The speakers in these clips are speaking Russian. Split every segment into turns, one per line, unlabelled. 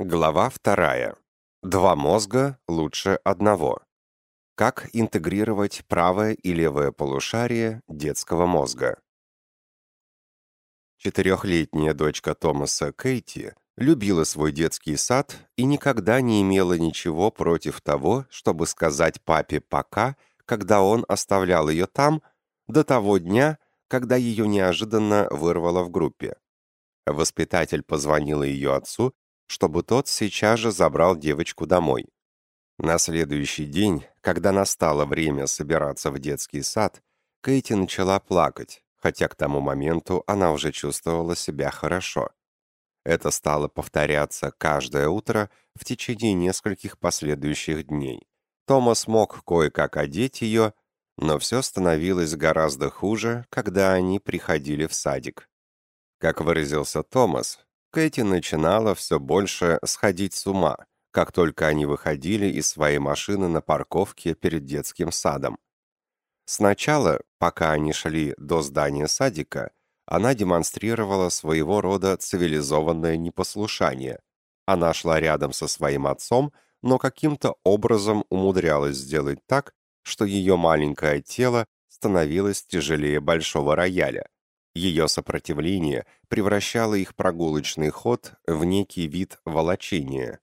Глава вторая. Два мозга лучше одного. Как интегрировать правое и левое полушарие детского мозга? Четырехлетняя дочка Томаса Кейти любила свой детский сад и никогда не имела ничего против того, чтобы сказать папе «пока», когда он оставлял ее там, до того дня, когда ее неожиданно вырвало в группе. Воспитатель позвонила ее отцу чтобы тот сейчас же забрал девочку домой. На следующий день, когда настало время собираться в детский сад, Кейти начала плакать, хотя к тому моменту она уже чувствовала себя хорошо. Это стало повторяться каждое утро в течение нескольких последующих дней. Томас мог кое-как одеть ее, но все становилось гораздо хуже, когда они приходили в садик. Как выразился Томас, Кэти начинала все больше сходить с ума, как только они выходили из своей машины на парковке перед детским садом. Сначала, пока они шли до здания садика, она демонстрировала своего рода цивилизованное непослушание. Она шла рядом со своим отцом, но каким-то образом умудрялась сделать так, что ее маленькое тело становилось тяжелее большого рояля. Ее сопротивление превращало их прогулочный ход в некий вид волочения.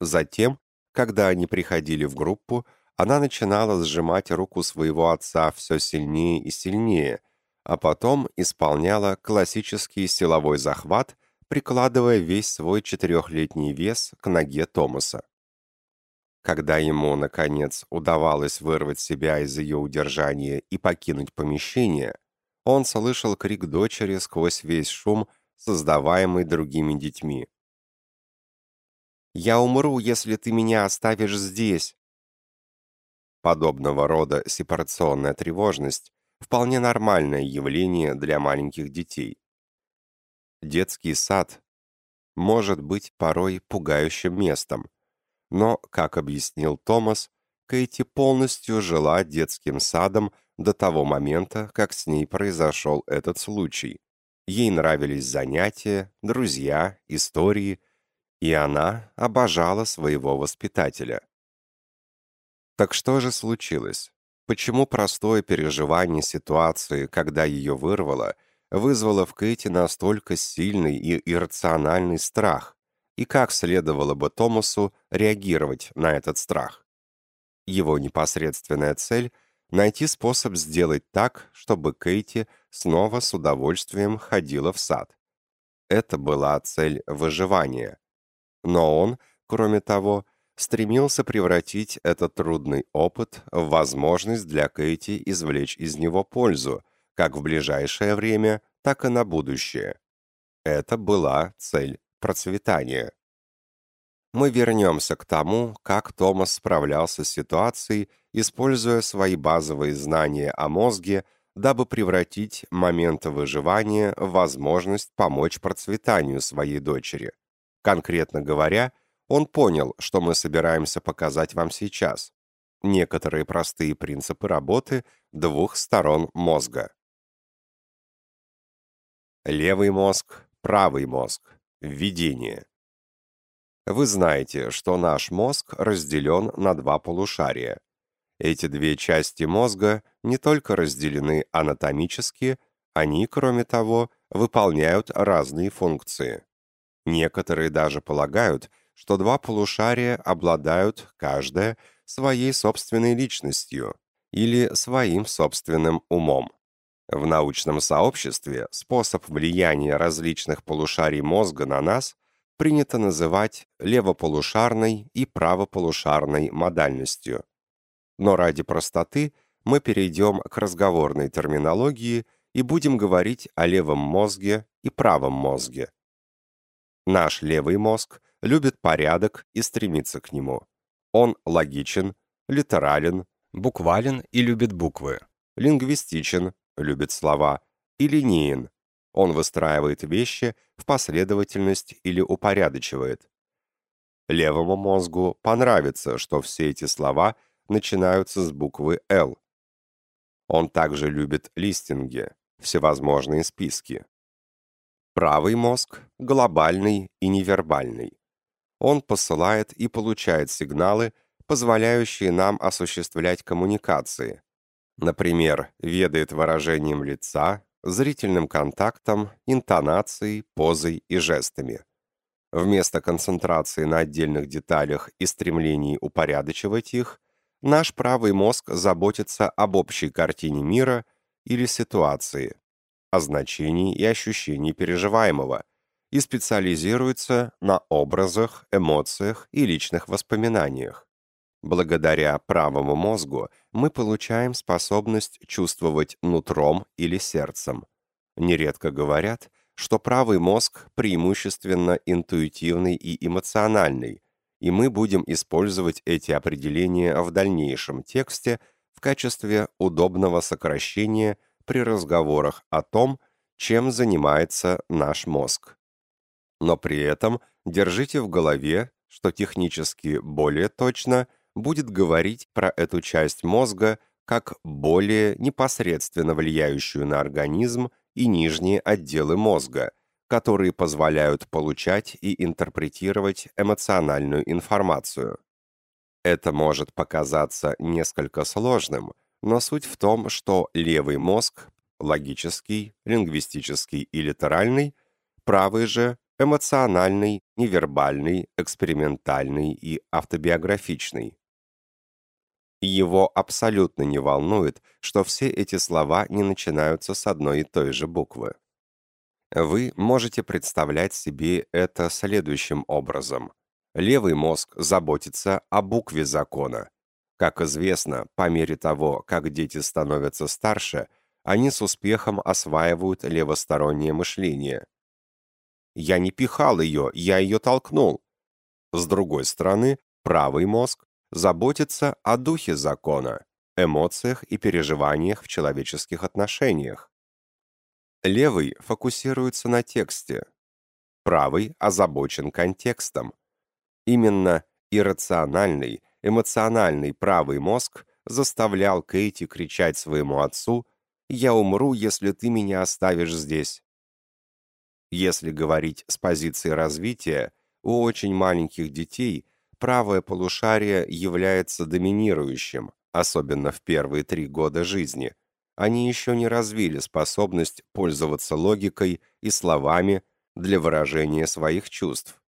Затем, когда они приходили в группу, она начинала сжимать руку своего отца все сильнее и сильнее, а потом исполняла классический силовой захват, прикладывая весь свой четырехлетний вес к ноге Томаса. Когда ему, наконец, удавалось вырвать себя из ее удержания и покинуть помещение, он слышал крик дочери сквозь весь шум, создаваемый другими детьми. «Я умру, если ты меня оставишь здесь!» Подобного рода сепарационная тревожность – вполне нормальное явление для маленьких детей. Детский сад может быть порой пугающим местом, но, как объяснил Томас, Кэти полностью жила детским садом до того момента, как с ней произошел этот случай. Ей нравились занятия, друзья, истории, и она обожала своего воспитателя. Так что же случилось? Почему простое переживание ситуации, когда ее вырвало, вызвало в Кэти настолько сильный и иррациональный страх? И как следовало бы Томасу реагировать на этот страх. Его непосредственная цель — найти способ сделать так, чтобы Кейти снова с удовольствием ходила в сад. Это была цель выживания. Но он, кроме того, стремился превратить этот трудный опыт в возможность для Кейти извлечь из него пользу, как в ближайшее время, так и на будущее. Это была цель процветания. Мы вернемся к тому, как Томас справлялся с ситуацией, используя свои базовые знания о мозге, дабы превратить момент выживания в возможность помочь процветанию своей дочери. Конкретно говоря, он понял, что мы собираемся показать вам сейчас. Некоторые простые принципы работы двух сторон мозга. Левый мозг, правый мозг. Введение. Вы знаете, что наш мозг разделен на два полушария. Эти две части мозга не только разделены анатомически, они, кроме того, выполняют разные функции. Некоторые даже полагают, что два полушария обладают, каждое, своей собственной личностью или своим собственным умом. В научном сообществе способ влияния различных полушарий мозга на нас принято называть левополушарной и правополушарной модальностью. Но ради простоты мы перейдем к разговорной терминологии и будем говорить о левом мозге и правом мозге. Наш левый мозг любит порядок и стремится к нему. Он логичен, литерален, буквален и любит буквы, лингвистичен, любит слова, и линеен, он выстраивает вещи в последовательность или упорядочивает. Левому мозгу понравится, что все эти слова начинаются с буквы «Л». Он также любит листинги, всевозможные списки. Правый мозг – глобальный и невербальный. Он посылает и получает сигналы, позволяющие нам осуществлять коммуникации. Например, ведает выражением лица, зрительным контактом, интонацией, позой и жестами. Вместо концентрации на отдельных деталях и стремлений упорядочивать их, наш правый мозг заботится об общей картине мира или ситуации, о значении и ощущении переживаемого, и специализируется на образах, эмоциях и личных воспоминаниях. Благодаря правому мозгу мы получаем способность чувствовать нутром или сердцем. Нередко говорят, что правый мозг преимущественно интуитивный и эмоциональный, и мы будем использовать эти определения в дальнейшем тексте в качестве удобного сокращения при разговорах о том, чем занимается наш мозг. Но при этом держите в голове, что технически более точно будет говорить про эту часть мозга как более непосредственно влияющую на организм и нижние отделы мозга, которые позволяют получать и интерпретировать эмоциональную информацию. Это может показаться несколько сложным, но суть в том, что левый мозг – логический, лингвистический и литеральный, правый же – эмоциональный, невербальный, экспериментальный и автобиографичный. Его абсолютно не волнует, что все эти слова не начинаются с одной и той же буквы. Вы можете представлять себе это следующим образом. Левый мозг заботится о букве закона. Как известно, по мере того, как дети становятся старше, они с успехом осваивают левостороннее мышление. «Я не пихал ее, я ее толкнул». С другой стороны, правый мозг заботится о духе закона, эмоциях и переживаниях в человеческих отношениях. Левый фокусируется на тексте, правый озабочен контекстом. Именно иррациональный, эмоциональный правый мозг заставлял Кейти кричать своему отцу «Я умру, если ты меня оставишь здесь». Если говорить с позиции развития, у очень маленьких детей правое полушарие является доминирующим, особенно в первые три года жизни. Они еще не развили способность пользоваться логикой и словами для выражения своих чувств.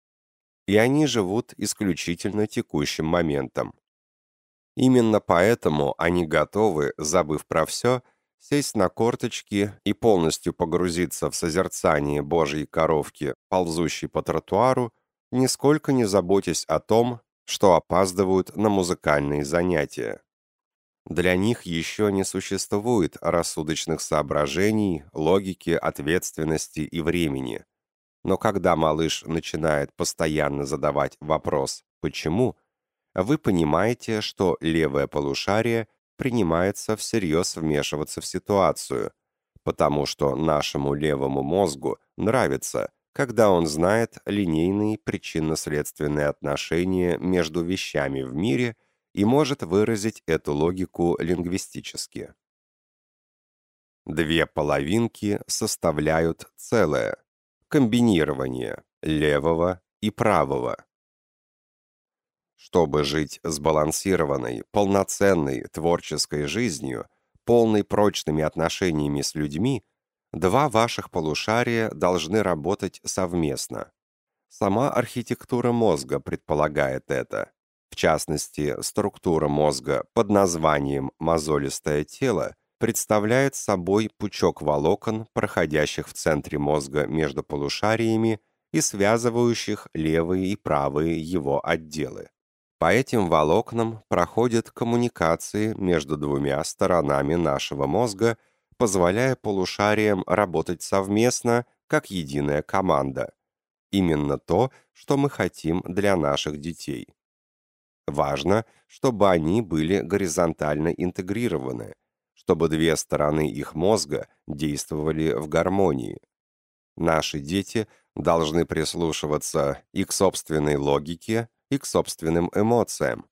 И они живут исключительно текущим моментом. Именно поэтому они готовы, забыв про все, сесть на корточки и полностью погрузиться в созерцание Божьей коровки, ползущей по тротуару, нисколько не заботясь о том, что опаздывают на музыкальные занятия. Для них еще не существует рассудочных соображений, логики, ответственности и времени. Но когда малыш начинает постоянно задавать вопрос «почему?», вы понимаете, что левое полушарие принимается всерьез вмешиваться в ситуацию, потому что нашему левому мозгу нравится, когда он знает линейные причинно-следственные отношения между вещами в мире и может выразить эту логику лингвистически. Две половинки составляют целое, комбинирование левого и правого. Чтобы жить сбалансированной, полноценной творческой жизнью, полной прочными отношениями с людьми, Два ваших полушария должны работать совместно. Сама архитектура мозга предполагает это. В частности, структура мозга под названием мозолистое тело представляет собой пучок волокон, проходящих в центре мозга между полушариями и связывающих левые и правые его отделы. По этим волокнам проходят коммуникации между двумя сторонами нашего мозга – позволяя полушариям работать совместно, как единая команда. Именно то, что мы хотим для наших детей. Важно, чтобы они были горизонтально интегрированы, чтобы две стороны их мозга действовали в гармонии. Наши дети должны прислушиваться и к собственной логике, и к собственным эмоциям.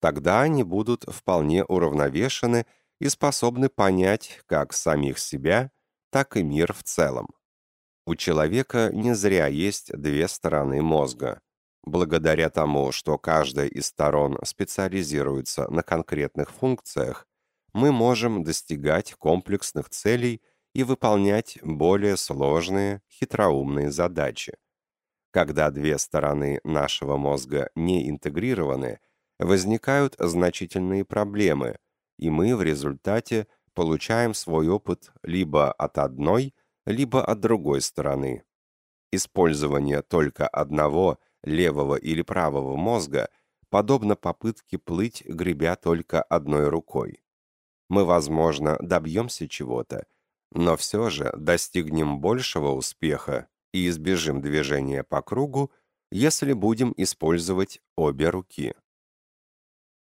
Тогда они будут вполне уравновешены и способны понять как самих себя, так и мир в целом. У человека не зря есть две стороны мозга. Благодаря тому, что каждая из сторон специализируется на конкретных функциях, мы можем достигать комплексных целей и выполнять более сложные, хитроумные задачи. Когда две стороны нашего мозга не интегрированы, возникают значительные проблемы, и мы в результате получаем свой опыт либо от одной, либо от другой стороны. Использование только одного, левого или правого мозга подобно попытке плыть, гребя только одной рукой. Мы, возможно, добьемся чего-то, но все же достигнем большего успеха и избежим движения по кругу, если будем использовать обе руки.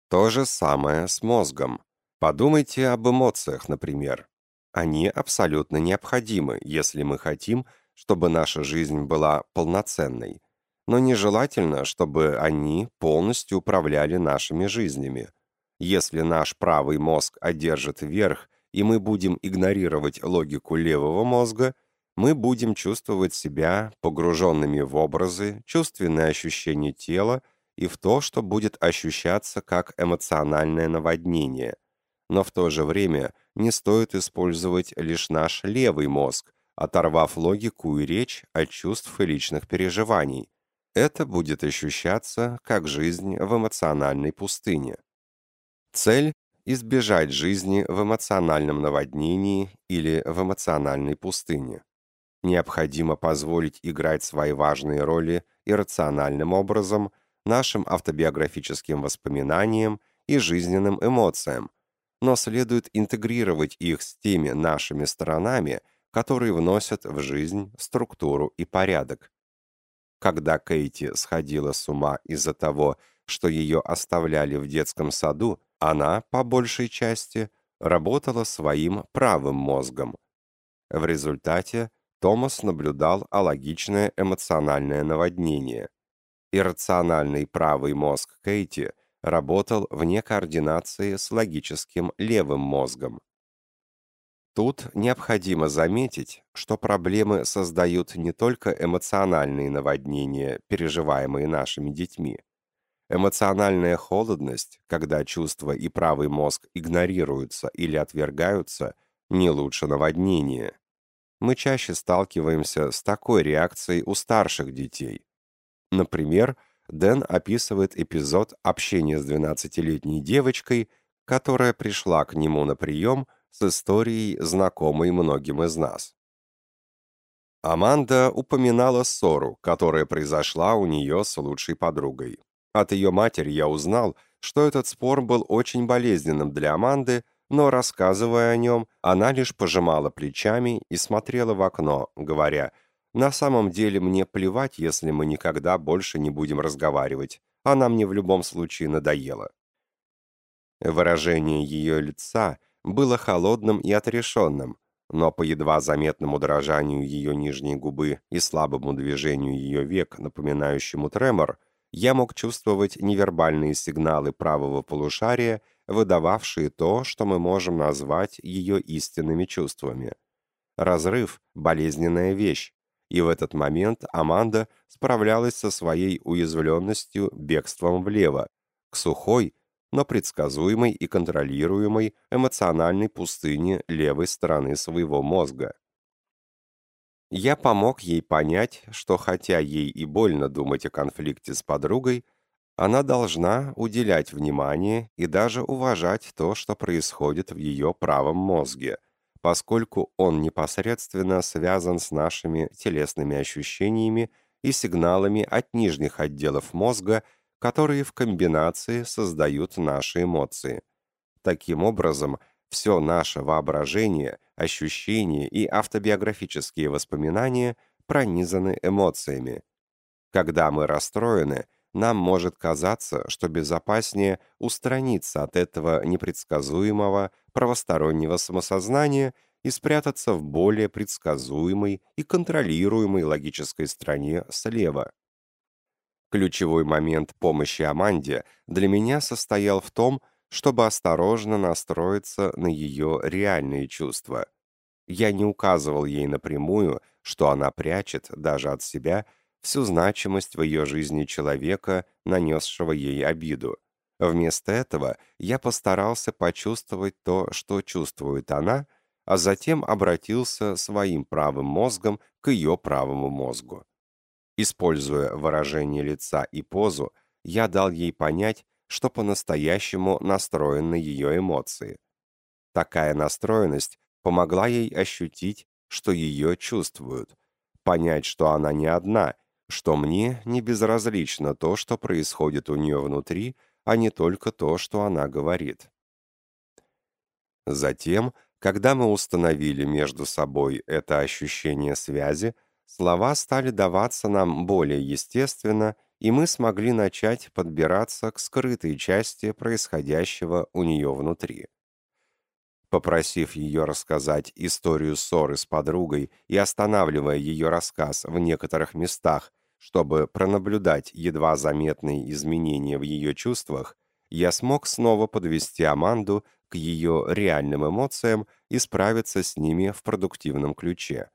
То же самое с мозгом. Подумайте об эмоциях, например. Они абсолютно необходимы, если мы хотим, чтобы наша жизнь была полноценной, но нежелательно, чтобы они полностью управляли нашими жизнями. Если наш правый мозг одержит верх, и мы будем игнорировать логику левого мозга, мы будем чувствовать себя погруженными в образы, чувственные ощущения тела и в то, что будет ощущаться как эмоциональное наводнение. Но в то же время не стоит использовать лишь наш левый мозг, оторвав логику и речь от чувств и личных переживаний. Это будет ощущаться как жизнь в эмоциональной пустыне. Цель – избежать жизни в эмоциональном наводнении или в эмоциональной пустыне необходимо позволить играть свои важные роли иррациональным образом нашим автобиографическим воспоминаниям и жизненным эмоциям, но следует интегрировать их с теми нашими сторонами, которые вносят в жизнь структуру и порядок. Когда Кейти сходила с ума из-за того, что ее оставляли в детском саду, она, по большей части, работала своим правым мозгом. В результате Томас наблюдал алогичное эмоциональное наводнение. Иррациональный правый мозг Кейти работал вне координации с логическим левым мозгом. Тут необходимо заметить, что проблемы создают не только эмоциональные наводнения, переживаемые нашими детьми. Эмоциональная холодность, когда чувства и правый мозг игнорируются или отвергаются, не лучше наводнения мы чаще сталкиваемся с такой реакцией у старших детей. Например, Дэн описывает эпизод общения с 12-летней девочкой, которая пришла к нему на прием с историей, знакомой многим из нас. Аманда упоминала ссору, которая произошла у нее с лучшей подругой. От ее матери я узнал, что этот спор был очень болезненным для Аманды, но, рассказывая о нем, она лишь пожимала плечами и смотрела в окно, говоря, «На самом деле мне плевать, если мы никогда больше не будем разговаривать. Она мне в любом случае надоела». Выражение ее лица было холодным и отрешенным, но по едва заметному дрожанию ее нижней губы и слабому движению ее век, напоминающему тремор, я мог чувствовать невербальные сигналы правого полушария выдававшие то, что мы можем назвать ее истинными чувствами. Разрыв – болезненная вещь, и в этот момент Аманда справлялась со своей уязвленностью бегством влево, к сухой, но предсказуемой и контролируемой эмоциональной пустыне левой стороны своего мозга. Я помог ей понять, что хотя ей и больно думать о конфликте с подругой, она должна уделять внимание и даже уважать то, что происходит в ее правом мозге, поскольку он непосредственно связан с нашими телесными ощущениями и сигналами от нижних отделов мозга, которые в комбинации создают наши эмоции. Таким образом, все наше воображение, ощущения и автобиографические воспоминания пронизаны эмоциями. Когда мы расстроены – нам может казаться, что безопаснее устраниться от этого непредсказуемого правостороннего самосознания и спрятаться в более предсказуемой и контролируемой логической стране слева. Ключевой момент помощи Аманде для меня состоял в том, чтобы осторожно настроиться на ее реальные чувства. Я не указывал ей напрямую, что она прячет даже от себя всю значимость в ее жизни человека, нанесшего ей обиду. Вместо этого я постарался почувствовать то, что чувствует она, а затем обратился своим правым мозгом к ее правому мозгу. Используя выражение лица и позу, я дал ей понять, что по-настоящему настроен на ее эмоции. Такая настроенность помогла ей ощутить, что ее чувствуют, понять, что она не одна, что мне не безразлично то, что происходит у нее внутри, а не только то, что она говорит. Затем, когда мы установили между собой это ощущение связи, слова стали даваться нам более естественно, и мы смогли начать подбираться к скрытой части происходящего у нее внутри. Попросив ее рассказать историю ссоры с подругой и останавливая ее рассказ в некоторых местах, чтобы пронаблюдать едва заметные изменения в ее чувствах, я смог снова подвести Аманду к ее реальным эмоциям и справиться с ними в продуктивном ключе.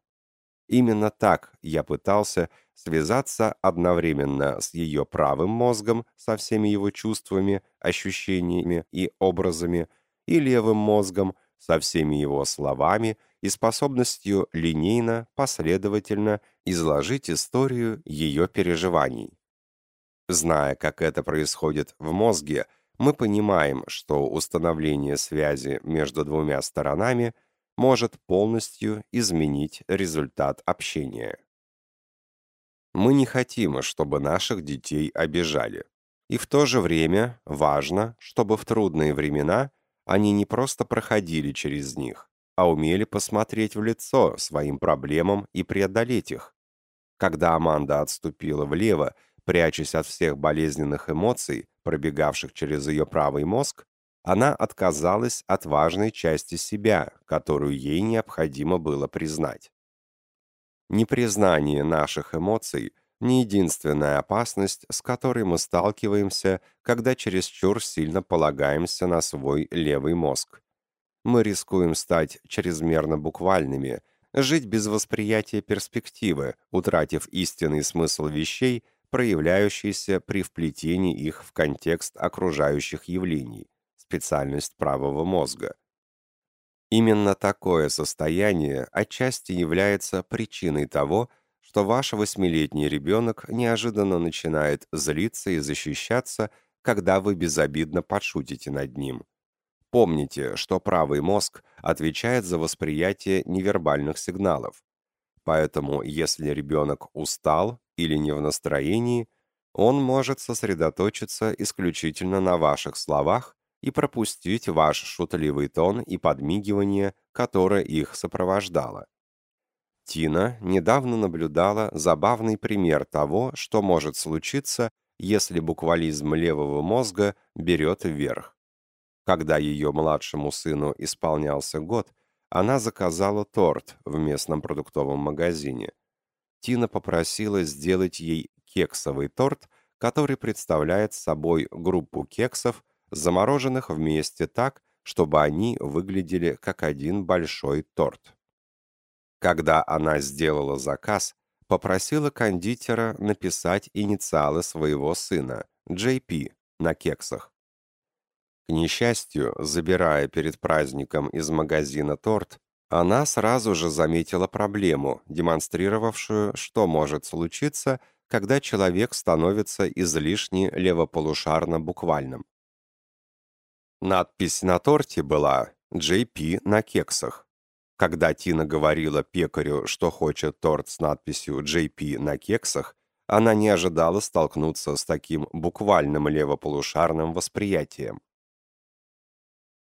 Именно так я пытался связаться одновременно с ее правым мозгом, со всеми его чувствами, ощущениями и образами, и левым мозгом, со всеми его словами и способностью линейно, последовательно изложить историю ее переживаний. Зная, как это происходит в мозге, мы понимаем, что установление связи между двумя сторонами может полностью изменить результат общения. Мы не хотим, чтобы наших детей обижали. И в то же время важно, чтобы в трудные времена они не просто проходили через них, а умели посмотреть в лицо своим проблемам и преодолеть их. Когда Аманда отступила влево, прячась от всех болезненных эмоций, пробегавших через ее правый мозг, она отказалась от важной части себя, которую ей необходимо было признать. Непризнание наших эмоций – не единственная опасность, с которой мы сталкиваемся, когда чересчур сильно полагаемся на свой левый мозг. Мы рискуем стать чрезмерно буквальными, жить без восприятия перспективы, утратив истинный смысл вещей, проявляющийся при вплетении их в контекст окружающих явлений, специальность правого мозга. Именно такое состояние отчасти является причиной того, что ваш восьмилетний ребенок неожиданно начинает злиться и защищаться, когда вы безобидно подшутите над ним. Помните, что правый мозг отвечает за восприятие невербальных сигналов. Поэтому, если ребенок устал или не в настроении, он может сосредоточиться исключительно на ваших словах и пропустить ваш шутливый тон и подмигивание, которое их сопровождало. Тина недавно наблюдала забавный пример того, что может случиться, если буквализм левого мозга берет вверх. Когда ее младшему сыну исполнялся год, она заказала торт в местном продуктовом магазине. Тина попросила сделать ей кексовый торт, который представляет собой группу кексов, замороженных вместе так, чтобы они выглядели как один большой торт. Когда она сделала заказ, попросила кондитера написать инициалы своего сына, JP, на кексах. К несчастью, забирая перед праздником из магазина торт, она сразу же заметила проблему, демонстрировавшую, что может случиться, когда человек становится излишне левополушарно буквальным. Надпись на торте была «JP на кексах». Когда Тина говорила пекарю, что хочет торт с надписью «JP» на кексах, она не ожидала столкнуться с таким буквальным левополушарным восприятием.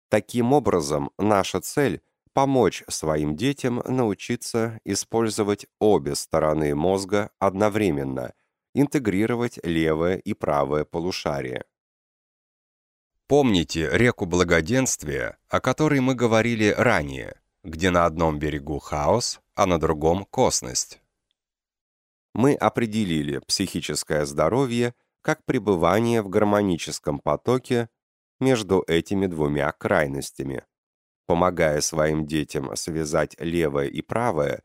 Таким образом, наша цель – помочь своим детям научиться использовать обе стороны мозга одновременно, интегрировать левое и правое полушарие. Помните реку благоденствия, о которой мы говорили ранее – где на одном берегу хаос, а на другом косность. Мы определили психическое здоровье как пребывание в гармоническом потоке между этими двумя крайностями. Помогая своим детям связать левое и правое,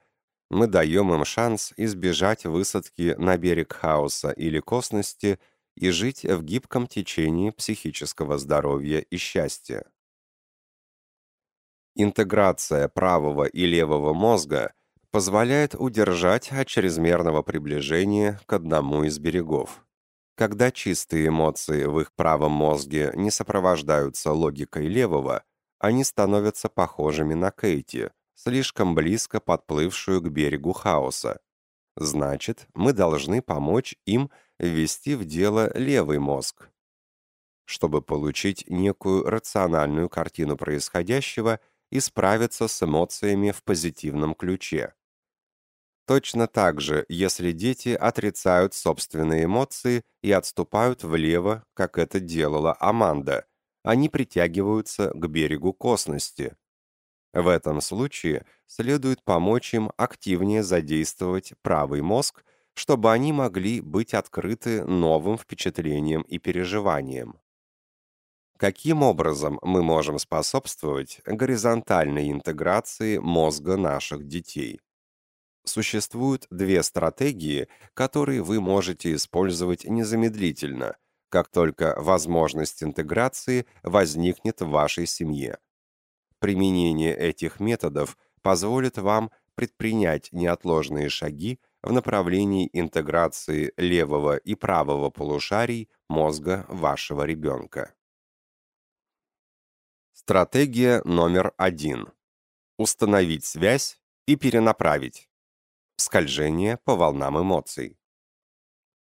Мы даем им шанс избежать высадки на берег хаоса или косности и жить в гибком течении психического здоровья и счастья. Интеграция правого и левого мозга позволяет удержать от чрезмерного приближения к одному из берегов. Когда чистые эмоции в их правом мозге не сопровождаются логикой левого, они становятся похожими на Кейти, слишком близко подплывшую к берегу хаоса. Значит, мы должны помочь им ввести в дело левый мозг. Чтобы получить некую рациональную картину происходящего и справиться с эмоциями в позитивном ключе. Точно так же, если дети отрицают собственные эмоции и отступают влево, как это делала Аманда, они притягиваются к берегу косности. В этом случае следует помочь им активнее задействовать правый мозг, чтобы они могли быть открыты новым впечатлениям и переживаниям. Каким образом мы можем способствовать горизонтальной интеграции мозга наших детей? Существуют две стратегии, которые вы можете использовать незамедлительно, как только возможность интеграции возникнет в вашей семье. Применение этих методов позволит вам предпринять неотложные шаги в направлении интеграции левого и правого полушарий мозга вашего ребенка. Стратегия номер один. Установить связь и перенаправить. Скольжение по волнам эмоций.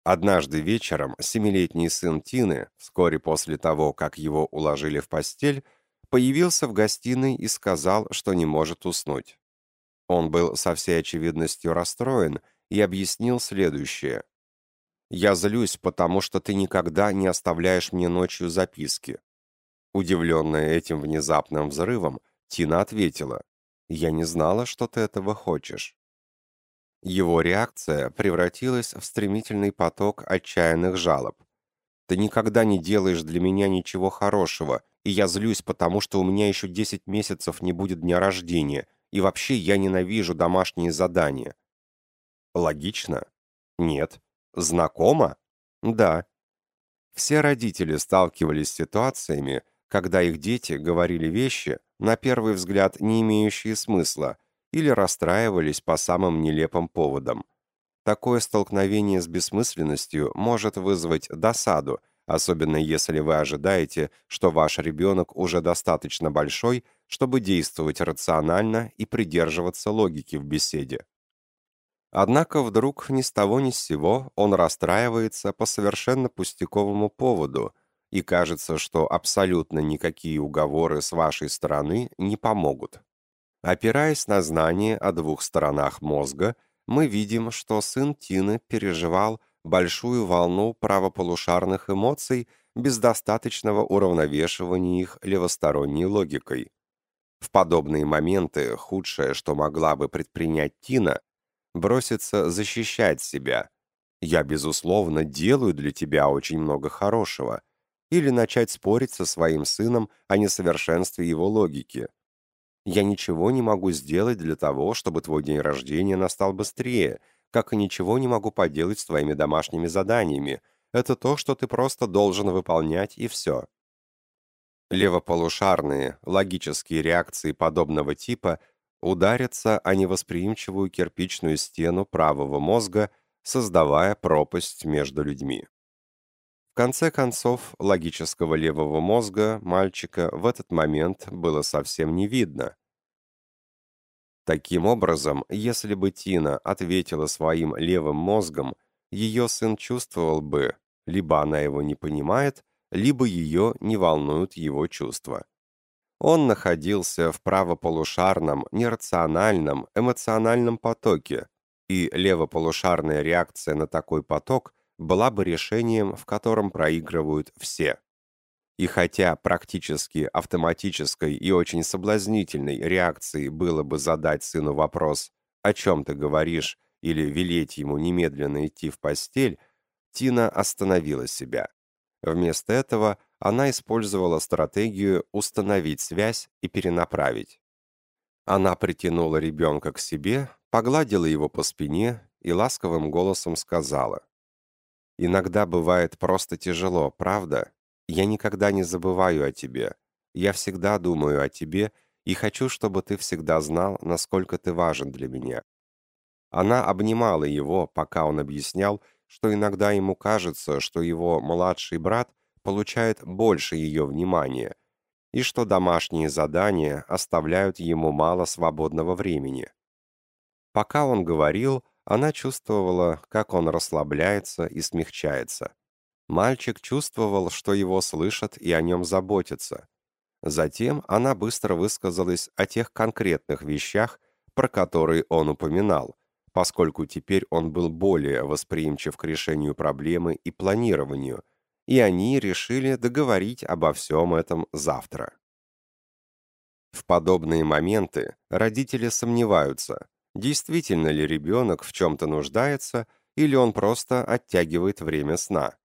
Однажды вечером семилетний сын Тины, вскоре после того, как его уложили в постель, появился в гостиной и сказал, что не может уснуть. Он был со всей очевидностью расстроен и объяснил следующее. «Я злюсь, потому что ты никогда не оставляешь мне ночью записки». Удивленная этим внезапным взрывом, Тина ответила, «Я не знала, что ты этого хочешь». Его реакция превратилась в стремительный поток отчаянных жалоб. «Ты никогда не делаешь для меня ничего хорошего, и я злюсь, потому что у меня еще 10 месяцев не будет дня рождения, и вообще я ненавижу домашние задания». Логично? Нет. Знакомо? Да. Все родители сталкивались с ситуациями, когда их дети говорили вещи, на первый взгляд не имеющие смысла, или расстраивались по самым нелепым поводам. Такое столкновение с бессмысленностью может вызвать досаду, особенно если вы ожидаете, что ваш ребенок уже достаточно большой, чтобы действовать рационально и придерживаться логики в беседе. Однако вдруг ни с того ни с сего он расстраивается по совершенно пустяковому поводу, и кажется, что абсолютно никакие уговоры с вашей стороны не помогут. Опираясь на знание о двух сторонах мозга, мы видим, что сын Тины переживал большую волну правополушарных эмоций без достаточного уравновешивания их левосторонней логикой. В подобные моменты худшее, что могла бы предпринять Тина, броситься защищать себя. «Я, безусловно, делаю для тебя очень много хорошего», или начать спорить со своим сыном о несовершенстве его логики. Я ничего не могу сделать для того, чтобы твой день рождения настал быстрее, как и ничего не могу поделать с твоими домашними заданиями. Это то, что ты просто должен выполнять, и все. Левополушарные, логические реакции подобного типа ударятся о невосприимчивую кирпичную стену правого мозга, создавая пропасть между людьми. Конце концов, логического левого мозга мальчика в этот момент было совсем не видно. Таким образом, если бы Тина ответила своим левым мозгом, ее сын чувствовал бы, либо она его не понимает, либо ее не волнуют его чувства. Он находился в правополушарном, нерациональном, эмоциональном потоке, и левополушарная реакция на такой поток была бы решением, в котором проигрывают все. И хотя практически автоматической и очень соблазнительной реакцией было бы задать сыну вопрос «О чем ты говоришь?» или велеть ему немедленно идти в постель, Тина остановила себя. Вместо этого она использовала стратегию установить связь и перенаправить. Она притянула ребенка к себе, погладила его по спине и ласковым голосом сказала. «Иногда бывает просто тяжело, правда? Я никогда не забываю о тебе. Я всегда думаю о тебе и хочу, чтобы ты всегда знал, насколько ты важен для меня». Она обнимала его, пока он объяснял, что иногда ему кажется, что его младший брат получает больше ее внимания, и что домашние задания оставляют ему мало свободного времени. Пока он говорил, она чувствовала, как он расслабляется и смягчается. Мальчик чувствовал, что его слышат и о нем заботятся. Затем она быстро высказалась о тех конкретных вещах, про которые он упоминал, поскольку теперь он был более восприимчив к решению проблемы и планированию, и они решили договорить обо всем этом завтра. В подобные моменты родители сомневаются, действительно ли ребенок в чем-то нуждается или он просто оттягивает время сна.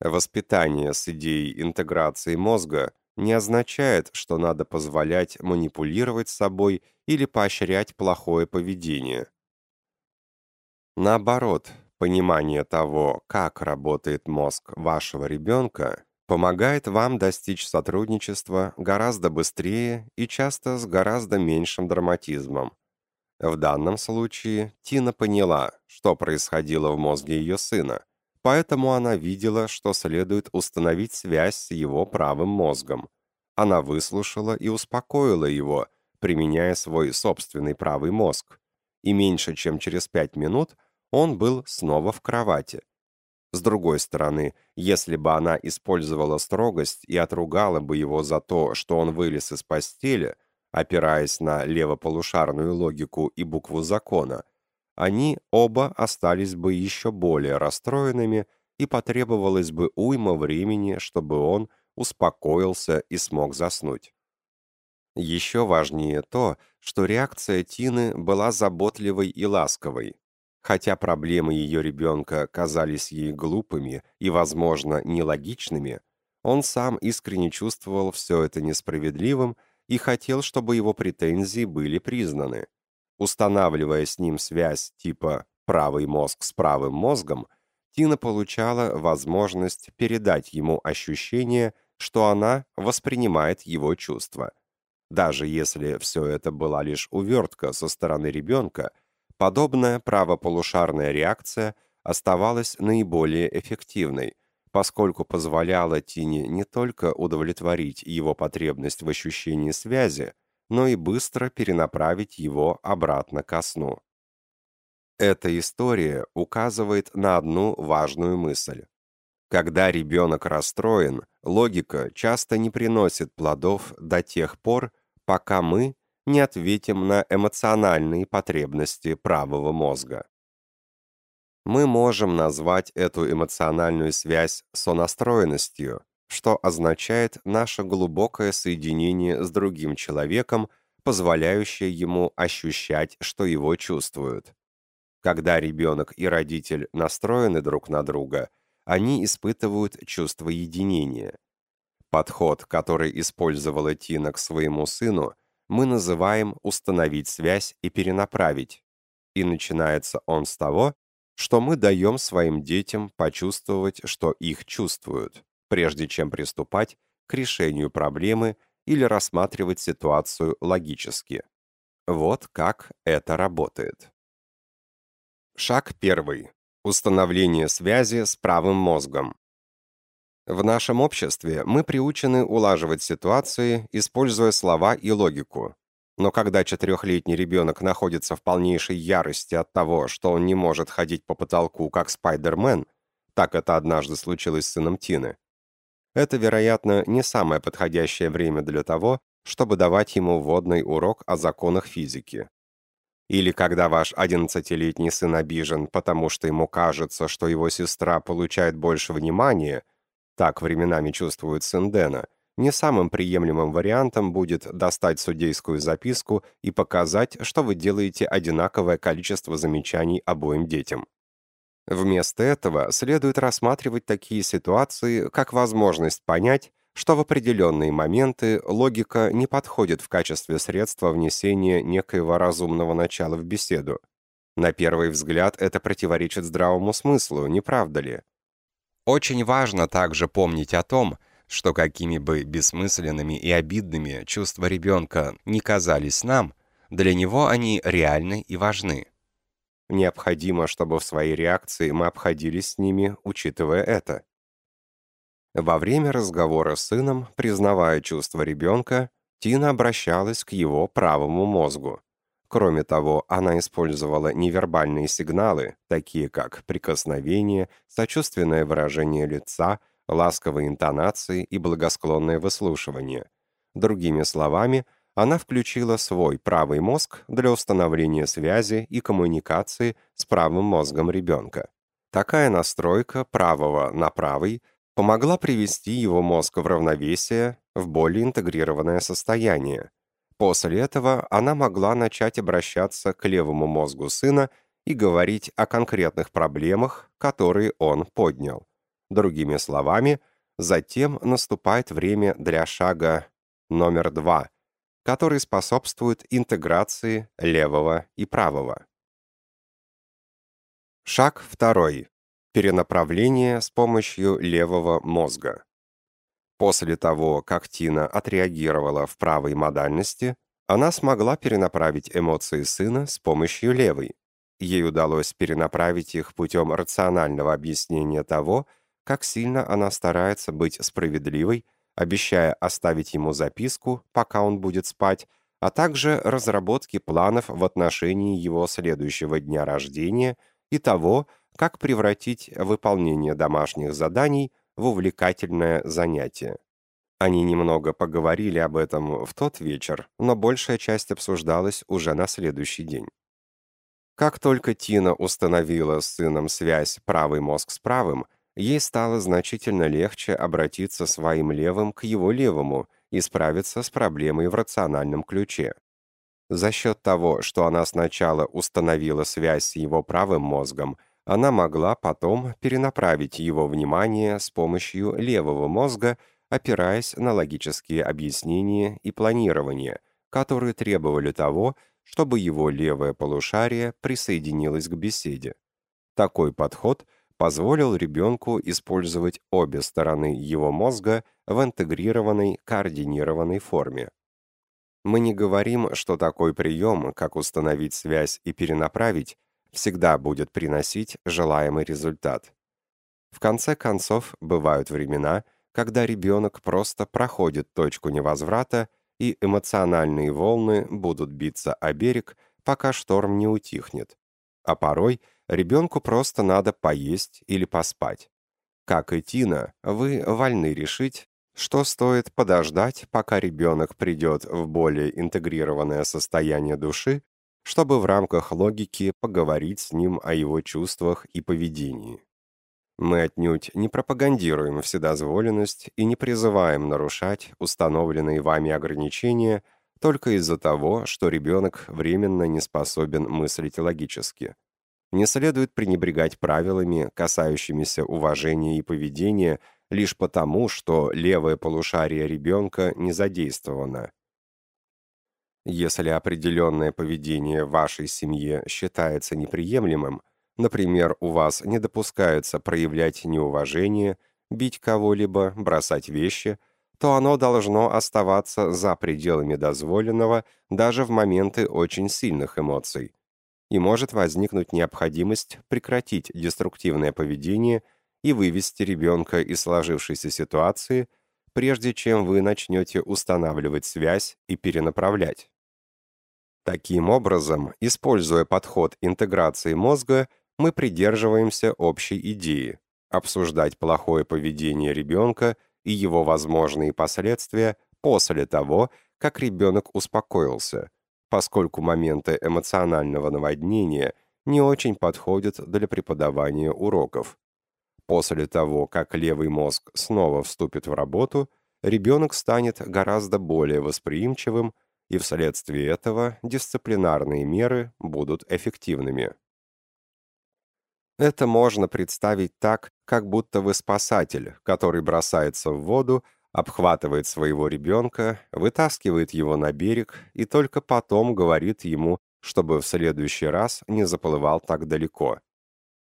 Воспитание с идеей интеграции мозга не означает, что надо позволять манипулировать собой или поощрять плохое поведение. Наоборот, понимание того, как работает мозг вашего ребенка, помогает вам достичь сотрудничества гораздо быстрее и часто с гораздо меньшим драматизмом. В данном случае Тина поняла, что происходило в мозге ее сына, поэтому она видела, что следует установить связь с его правым мозгом. Она выслушала и успокоила его, применяя свой собственный правый мозг. И меньше чем через пять минут он был снова в кровати. С другой стороны, если бы она использовала строгость и отругала бы его за то, что он вылез из постели, опираясь на левополушарную логику и букву закона, они оба остались бы еще более расстроенными, и потребовалось бы уйма времени, чтобы он успокоился и смог заснуть. Еще важнее то, что реакция Тины была заботливой и ласковой. Хотя проблемы ее ребенка казались ей глупыми и, возможно, нелогичными, он сам искренне чувствовал все это несправедливым и хотел, чтобы его претензии были признаны. Устанавливая с ним связь типа «правый мозг с правым мозгом», Тина получала возможность передать ему ощущение, что она воспринимает его чувства. Даже если все это была лишь увертка со стороны ребенка, подобная правополушарная реакция оставалась наиболее эффективной, поскольку позволяла Тине не только удовлетворить его потребность в ощущении связи, но и быстро перенаправить его обратно ко сну. Эта история указывает на одну важную мысль. Когда ребенок расстроен, логика часто не приносит плодов до тех пор, пока мы не ответим на эмоциональные потребности правого мозга. Мы можем назвать эту эмоциональную связь сонастроенностью, что означает наше глубокое соединение с другим человеком, позволяющее ему ощущать, что его чувствуют. Когда ребенок и родитель настроены друг на друга, они испытывают чувство единения. Подход, который использовала Тина к своему сыну, мы называем «установить связь и перенаправить». И начинается он с того, что мы даем своим детям почувствовать, что их чувствуют прежде чем приступать к решению проблемы или рассматривать ситуацию логически. Вот как это работает. Шаг первый. Установление связи с правым мозгом. В нашем обществе мы приучены улаживать ситуации, используя слова и логику. Но когда четырехлетний ребенок находится в полнейшей ярости от того, что он не может ходить по потолку, как Спайдермен, так это однажды случилось с сыном Тины, это, вероятно, не самое подходящее время для того, чтобы давать ему вводный урок о законах физики. Или когда ваш 11-летний сын обижен, потому что ему кажется, что его сестра получает больше внимания, так временами чувствует сын Дэна, не самым приемлемым вариантом будет достать судейскую записку и показать, что вы делаете одинаковое количество замечаний обоим детям. Вместо этого следует рассматривать такие ситуации как возможность понять, что в определенные моменты логика не подходит в качестве средства внесения некоего разумного начала в беседу. На первый взгляд это противоречит здравому смыслу, не правда ли? Очень важно также помнить о том, что какими бы бессмысленными и обидными чувства ребенка не казались нам, для него они реальны и важны. Необходимо, чтобы в своей реакции мы обходились с ними, учитывая это. Во время разговора с сыном, признавая чувства ребенка, Тина обращалась к его правому мозгу. Кроме того, она использовала невербальные сигналы, такие как прикосновение, сочувственное выражение лица, ласковые интонации и благосклонное выслушивание. Другими словами, она включила свой правый мозг для установления связи и коммуникации с правым мозгом ребенка. Такая настройка правого на правый – помогла привести его мозг в равновесие, в более интегрированное состояние. После этого она могла начать обращаться к левому мозгу сына и говорить о конкретных проблемах, которые он поднял. Другими словами, затем наступает время для шага номер два, который способствует интеграции левого и правого. Шаг второй. Перенаправление с помощью левого мозга. После того, как Тина отреагировала в правой модальности, она смогла перенаправить эмоции сына с помощью левой. Ей удалось перенаправить их путем рационального объяснения того, как сильно она старается быть справедливой, обещая оставить ему записку, пока он будет спать, а также разработки планов в отношении его следующего дня рождения и того, как превратить выполнение домашних заданий в увлекательное занятие. Они немного поговорили об этом в тот вечер, но большая часть обсуждалась уже на следующий день. Как только Тина установила с сыном связь правый мозг с правым, ей стало значительно легче обратиться своим левым к его левому и справиться с проблемой в рациональном ключе. За счет того, что она сначала установила связь с его правым мозгом, она могла потом перенаправить его внимание с помощью левого мозга, опираясь на логические объяснения и планирование, которые требовали того, чтобы его левое полушарие присоединилось к беседе. Такой подход позволил ребенку использовать обе стороны его мозга в интегрированной, координированной форме. Мы не говорим, что такой прием, как установить связь и перенаправить, всегда будет приносить желаемый результат. В конце концов, бывают времена, когда ребенок просто проходит точку невозврата, и эмоциональные волны будут биться о берег, пока шторм не утихнет. А порой ребенку просто надо поесть или поспать. Как и Тина, вы вольны решить, что стоит подождать, пока ребенок придет в более интегрированное состояние души, чтобы в рамках логики поговорить с ним о его чувствах и поведении. Мы отнюдь не пропагандируем вседозволенность и не призываем нарушать установленные вами ограничения только из-за того, что ребенок временно не способен мыслить логически. Не следует пренебрегать правилами, касающимися уважения и поведения, лишь потому, что левое полушарие ребенка не задействовано, если определенное поведение в вашей семье считается неприемлемым, например, у вас не допускается проявлять неуважение, бить кого-либо, бросать вещи, то оно должно оставаться за пределами дозволенного даже в моменты очень сильных эмоций. И может возникнуть необходимость прекратить деструктивное поведение и вывести ребенка из сложившейся ситуации, прежде чем вы начнете устанавливать связь и перенаправлять. Таким образом, используя подход интеграции мозга, мы придерживаемся общей идеи – обсуждать плохое поведение ребенка и его возможные последствия после того, как ребенок успокоился, поскольку моменты эмоционального наводнения не очень подходят для преподавания уроков. После того, как левый мозг снова вступит в работу, ребенок станет гораздо более восприимчивым и вследствие этого дисциплинарные меры будут эффективными. Это можно представить так, как будто вы спасатель, который бросается в воду, обхватывает своего ребенка, вытаскивает его на берег и только потом говорит ему, чтобы в следующий раз не заплывал так далеко.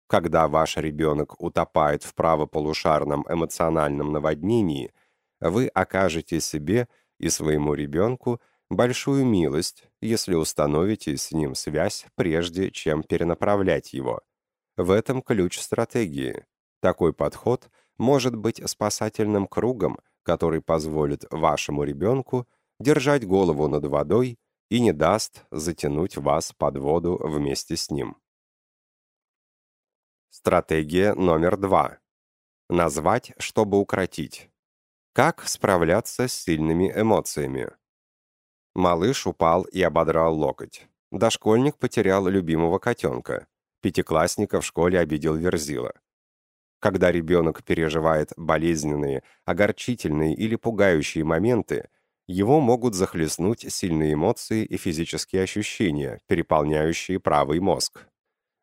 Когда ваш ребенок утопает в правополушарном эмоциональном наводнении, вы окажете себе и своему ребенку большую милость, если установите с ним связь, прежде чем перенаправлять его. В этом ключ стратегии. Такой подход может быть спасательным кругом, который позволит вашему ребенку держать голову над водой и не даст затянуть вас под воду вместе с ним. Стратегия номер два. Назвать, чтобы укротить. Как справляться с сильными эмоциями? Малыш упал и ободрал локоть. Дошкольник потерял любимого котенка. Пятиклассника в школе обидел Верзила. Когда ребенок переживает болезненные, огорчительные или пугающие моменты, его могут захлестнуть сильные эмоции и физические ощущения, переполняющие правый мозг.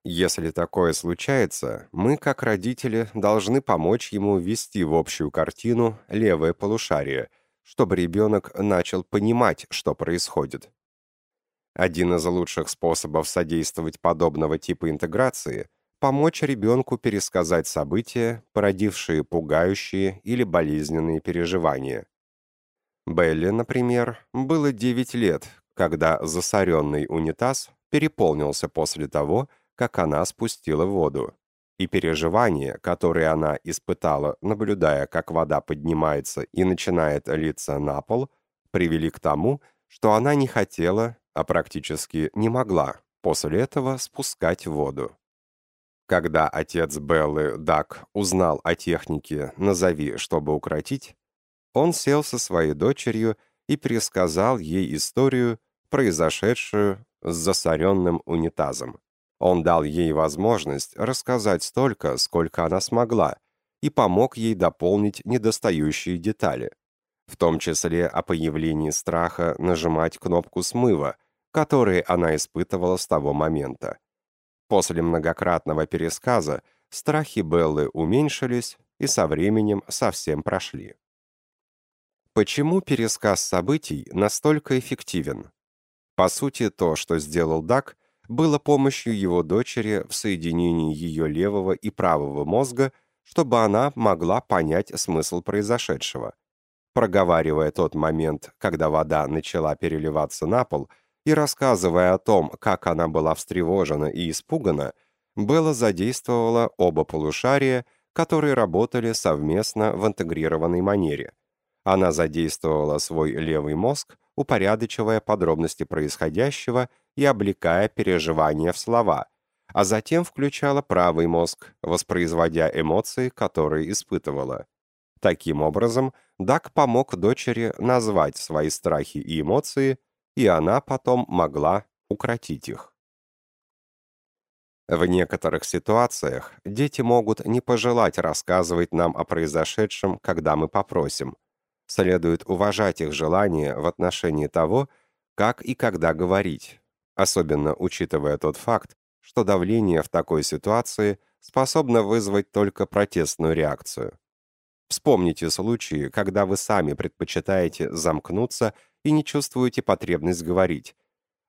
Если такое случается, мы, как родители, должны помочь ему ввести в общую картину левое полушарие, чтобы ребенок начал понимать, что происходит. Один из лучших способов содействовать подобного типа интеграции – помочь ребенку пересказать события, породившие пугающие или болезненные переживания. Белли, например, было 9 лет, когда засоренный унитаз переполнился после того, как она спустила воду. И переживания, которые она испытала, наблюдая, как вода поднимается и начинает литься на пол, привели к тому, что она не хотела, а практически не могла после этого спускать воду. Когда отец Беллы, Дак, узнал о технике «назови, чтобы укротить», он сел со своей дочерью и пересказал ей историю, произошедшую с засоренным унитазом. Он дал ей возможность рассказать столько, сколько она смогла, и помог ей дополнить недостающие детали, в том числе о появлении страха нажимать кнопку смыва, которые она испытывала с того момента. После многократного пересказа страхи Беллы уменьшились и со временем совсем прошли. Почему пересказ событий настолько эффективен? По сути, то, что сделал Дак, было помощью его дочери в соединении ее левого и правого мозга, чтобы она могла понять смысл произошедшего. Проговаривая тот момент, когда вода начала переливаться на пол, и рассказывая о том, как она была встревожена и испугана, Белла задействовала оба полушария, которые работали совместно в интегрированной манере. Она задействовала свой левый мозг, упорядочивая подробности происходящего и облекая переживания в слова, а затем включала правый мозг, воспроизводя эмоции, которые испытывала. Таким образом, Дак помог дочери назвать свои страхи и эмоции, и она потом могла укротить их. В некоторых ситуациях дети могут не пожелать рассказывать нам о произошедшем, когда мы попросим. Следует уважать их желание в отношении того, как и когда говорить, особенно учитывая тот факт, что давление в такой ситуации способно вызвать только протестную реакцию. Вспомните случаи, когда вы сами предпочитаете замкнуться и не чувствуете потребность говорить.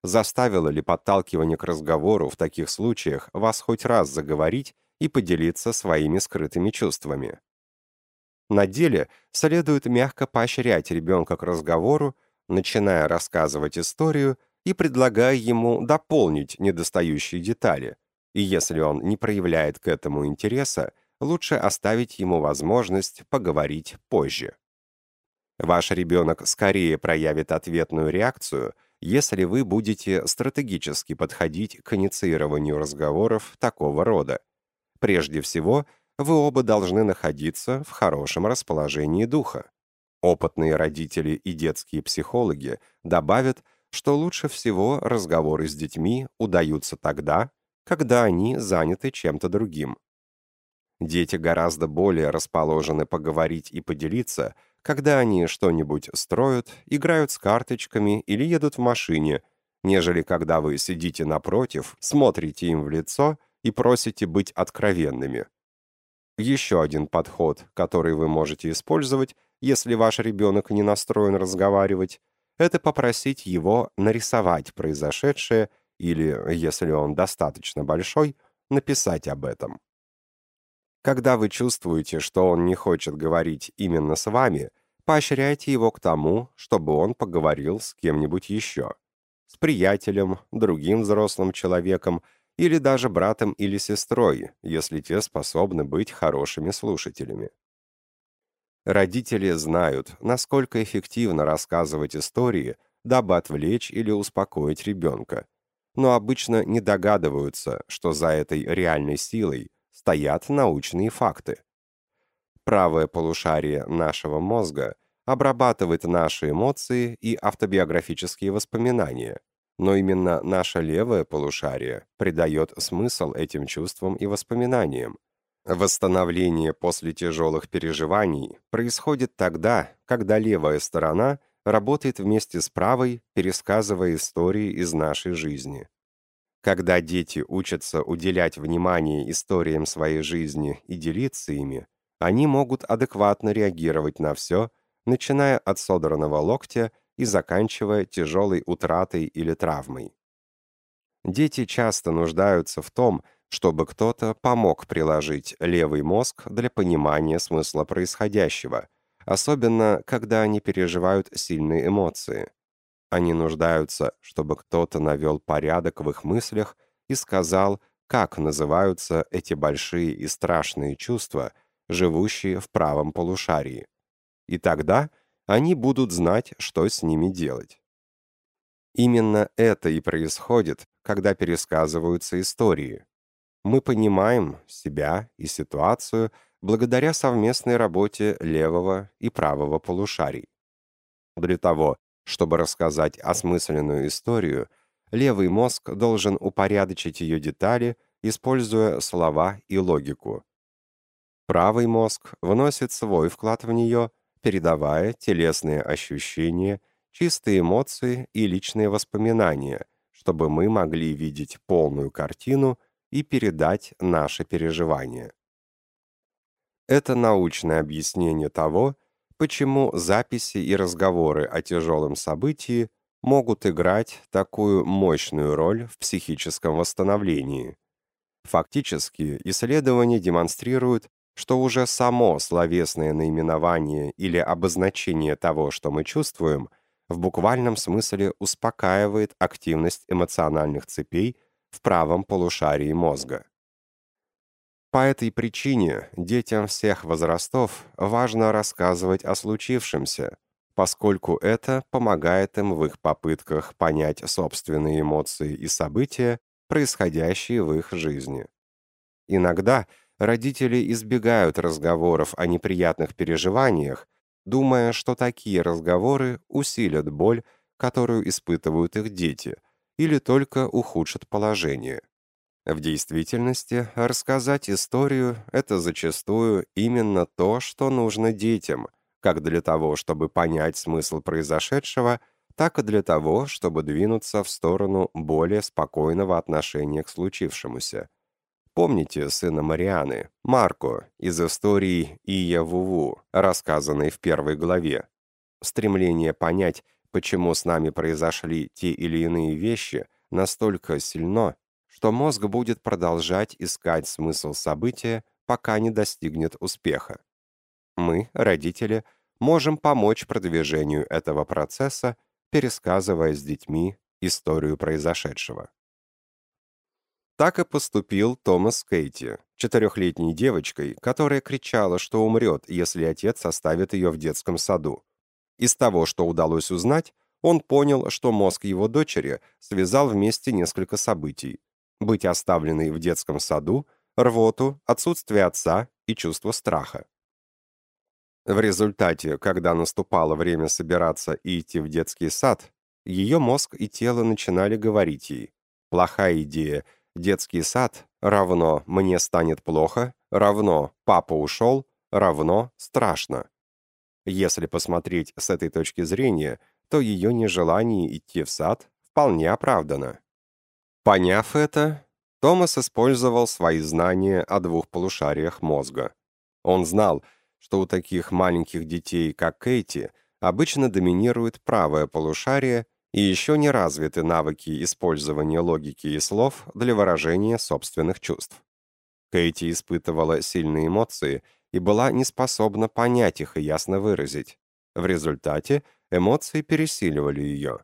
Заставило ли подталкивание к разговору в таких случаях вас хоть раз заговорить и поделиться своими скрытыми чувствами? На деле следует мягко поощрять ребенка к разговору, начиная рассказывать историю и предлагая ему дополнить недостающие детали, и если он не проявляет к этому интереса, лучше оставить ему возможность поговорить позже. Ваш ребенок скорее проявит ответную реакцию, если вы будете стратегически подходить к инициированию разговоров такого рода. Прежде всего, вы оба должны находиться в хорошем расположении духа. Опытные родители и детские психологи добавят, что лучше всего разговоры с детьми удаются тогда, когда они заняты чем-то другим. Дети гораздо более расположены поговорить и поделиться, когда они что-нибудь строят, играют с карточками или едут в машине, нежели когда вы сидите напротив, смотрите им в лицо и просите быть откровенными. Еще один подход, который вы можете использовать, если ваш ребенок не настроен разговаривать, это попросить его нарисовать произошедшее или, если он достаточно большой, написать об этом. Когда вы чувствуете, что он не хочет говорить именно с вами, поощряйте его к тому, чтобы он поговорил с кем-нибудь еще. С приятелем, другим взрослым человеком или даже братом или сестрой, если те способны быть хорошими слушателями. Родители знают, насколько эффективно рассказывать истории, дабы отвлечь или успокоить ребенка, но обычно не догадываются, что за этой реальной силой стоят научные факты. Правое полушарие нашего мозга обрабатывает наши эмоции и автобиографические воспоминания, но именно наше левое полушарие придает смысл этим чувствам и воспоминаниям, Восстановление после тяжелых переживаний происходит тогда, когда левая сторона работает вместе с правой, пересказывая истории из нашей жизни. Когда дети учатся уделять внимание историям своей жизни и делиться ими, они могут адекватно реагировать на все, начиная от содранного локтя и заканчивая тяжелой утратой или травмой. Дети часто нуждаются в том, чтобы кто-то помог приложить левый мозг для понимания смысла происходящего, особенно когда они переживают сильные эмоции. Они нуждаются, чтобы кто-то навел порядок в их мыслях и сказал, как называются эти большие и страшные чувства, живущие в правом полушарии. И тогда они будут знать, что с ними делать. Именно это и происходит, когда пересказываются истории. Мы понимаем себя и ситуацию благодаря совместной работе левого и правого полушарий. Для того, чтобы рассказать осмысленную историю, левый мозг должен упорядочить ее детали, используя слова и логику. Правый мозг вносит свой вклад в нее, передавая телесные ощущения, чистые эмоции и личные воспоминания, чтобы мы могли видеть полную картину и передать наши переживания. Это научное объяснение того, почему записи и разговоры о тяжелом событии могут играть такую мощную роль в психическом восстановлении. Фактически, исследования демонстрируют, что уже само словесное наименование или обозначение того, что мы чувствуем, в буквальном смысле успокаивает активность эмоциональных цепей в правом полушарии мозга. По этой причине детям всех возрастов важно рассказывать о случившемся, поскольку это помогает им в их попытках понять собственные эмоции и события, происходящие в их жизни. Иногда родители избегают разговоров о неприятных переживаниях, думая, что такие разговоры усилят боль, которую испытывают их дети, или только ухудшат положение. В действительности, рассказать историю – это зачастую именно то, что нужно детям, как для того, чтобы понять смысл произошедшего, так и для того, чтобы двинуться в сторону более спокойного отношения к случившемуся. Помните сына Марианы, Марко, из истории Ия Вуву, рассказанной в первой главе? Стремление понять, почему с нами произошли те или иные вещи, настолько сильно, что мозг будет продолжать искать смысл события, пока не достигнет успеха. Мы, родители, можем помочь продвижению этого процесса, пересказывая с детьми историю произошедшего. Так и поступил Томас Кейти, четырехлетней девочкой, которая кричала, что умрет, если отец оставит ее в детском саду. Из того, что удалось узнать, он понял, что мозг его дочери связал вместе несколько событий. Быть оставленной в детском саду, рвоту, отсутствие отца и чувство страха. В результате, когда наступало время собираться и идти в детский сад, ее мозг и тело начинали говорить ей «Плохая идея, детский сад равно «мне станет плохо», равно «папа ушел», равно «страшно». Если посмотреть с этой точки зрения, то ее нежелание идти в сад вполне оправдано. Поняв это, Томас использовал свои знания о двух полушариях мозга. Он знал, что у таких маленьких детей, как Кейти, обычно доминирует правое полушарие и еще не развиты навыки использования логики и слов для выражения собственных чувств. Кейти испытывала сильные эмоции и была не способна понять их и ясно выразить. В результате эмоции пересиливали ее.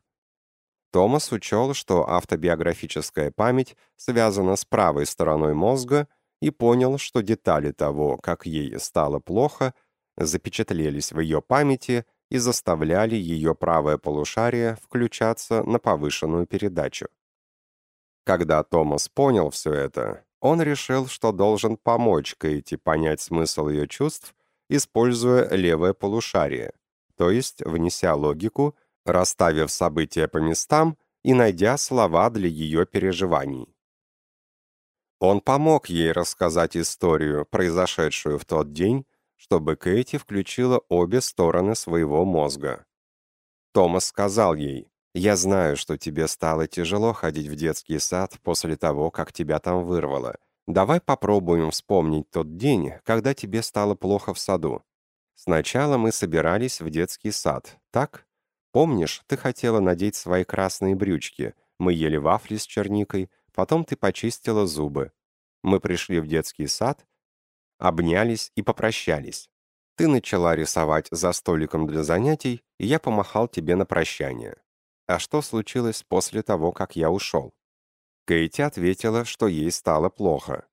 Томас учел, что автобиографическая память связана с правой стороной мозга и понял, что детали того, как ей стало плохо, запечатлелись в ее памяти и заставляли ее правое полушарие включаться на повышенную передачу. Когда Томас понял все это, он решил, что должен помочь Кейти понять смысл ее чувств, используя левое полушарие, то есть внеся логику расставив события по местам и найдя слова для ее переживаний. Он помог ей рассказать историю, произошедшую в тот день, чтобы Кэти включила обе стороны своего мозга. Томас сказал ей, «Я знаю, что тебе стало тяжело ходить в детский сад после того, как тебя там вырвало. Давай попробуем вспомнить тот день, когда тебе стало плохо в саду. Сначала мы собирались в детский сад, так? Помнишь, ты хотела надеть свои красные брючки, мы ели вафли с черникой, потом ты почистила зубы. Мы пришли в детский сад, обнялись и попрощались. Ты начала рисовать за столиком для занятий, и я помахал тебе на прощание. А что случилось после того, как я ушел? Кейти ответила, что ей стало плохо.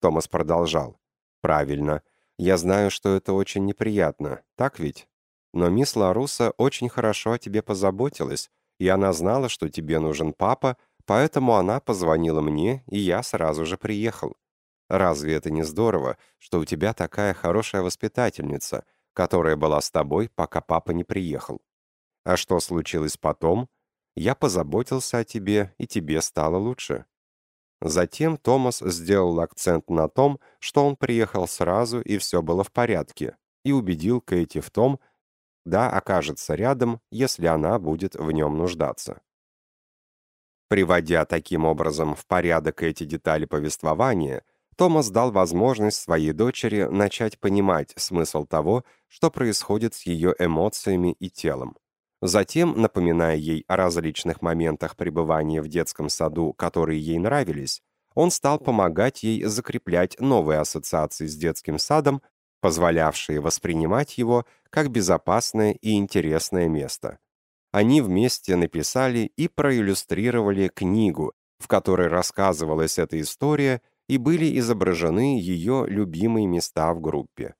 Томас продолжал. «Правильно. Я знаю, что это очень неприятно. Так ведь?» Но мисс Ларуса очень хорошо о тебе позаботилась, и она знала, что тебе нужен папа, поэтому она позвонила мне, и я сразу же приехал. Разве это не здорово, что у тебя такая хорошая воспитательница, которая была с тобой, пока папа не приехал? А что случилось потом? Я позаботился о тебе, и тебе стало лучше». Затем Томас сделал акцент на том, что он приехал сразу и все было в порядке, и убедил Кэти в том, да окажется рядом, если она будет в нем нуждаться. Приводя таким образом в порядок эти детали повествования, Томас дал возможность своей дочери начать понимать смысл того, что происходит с ее эмоциями и телом. Затем, напоминая ей о различных моментах пребывания в детском саду, которые ей нравились, он стал помогать ей закреплять новые ассоциации с детским садом позволявшие воспринимать его как безопасное и интересное место. Они вместе написали и проиллюстрировали книгу, в которой рассказывалась эта история и были изображены ее любимые места в группе.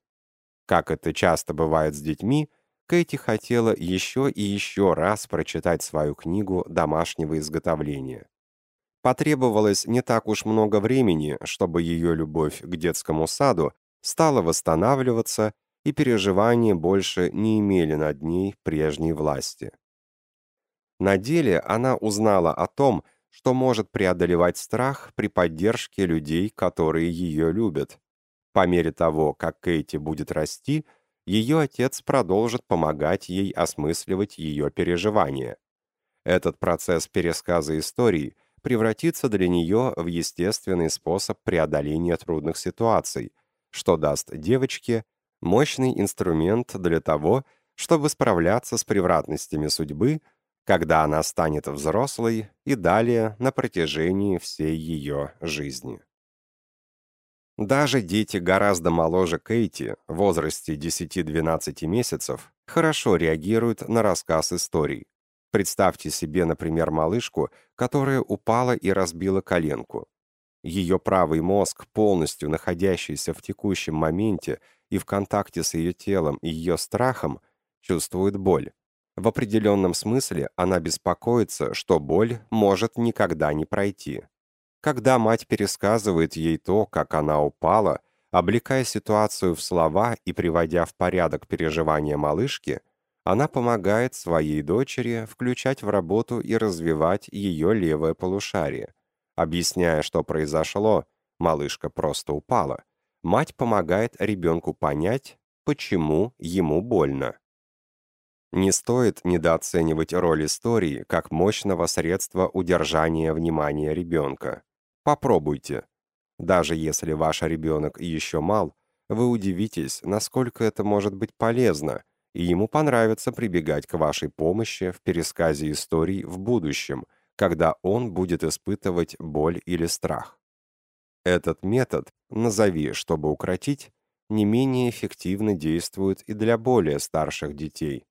Как это часто бывает с детьми, Кэти хотела еще и еще раз прочитать свою книгу домашнего изготовления. Потребовалось не так уж много времени, чтобы ее любовь к детскому саду стала восстанавливаться, и переживания больше не имели над ней прежней власти. На деле она узнала о том, что может преодолевать страх при поддержке людей, которые ее любят. По мере того, как Кейти будет расти, ее отец продолжит помогать ей осмысливать ее переживания. Этот процесс пересказа истории превратится для нее в естественный способ преодоления трудных ситуаций – что даст девочке мощный инструмент для того, чтобы справляться с превратностями судьбы, когда она станет взрослой и далее на протяжении всей ее жизни. Даже дети гораздо моложе Кейти, в возрасте 10-12 месяцев, хорошо реагируют на рассказ историй. Представьте себе, например, малышку, которая упала и разбила коленку. Ее правый мозг, полностью находящийся в текущем моменте и в контакте с ее телом и ее страхом, чувствует боль. В определенном смысле она беспокоится, что боль может никогда не пройти. Когда мать пересказывает ей то, как она упала, облекая ситуацию в слова и приводя в порядок переживания малышки, она помогает своей дочери включать в работу и развивать ее левое полушарие. Объясняя, что произошло, малышка просто упала. Мать помогает ребенку понять, почему ему больно. Не стоит недооценивать роль истории как мощного средства удержания внимания ребенка. Попробуйте. Даже если ваш ребенок еще мал, вы удивитесь, насколько это может быть полезно, и ему понравится прибегать к вашей помощи в пересказе историй в будущем, когда он будет испытывать боль или страх. Этот метод, назови, чтобы укротить, не менее эффективно действует и для более старших детей.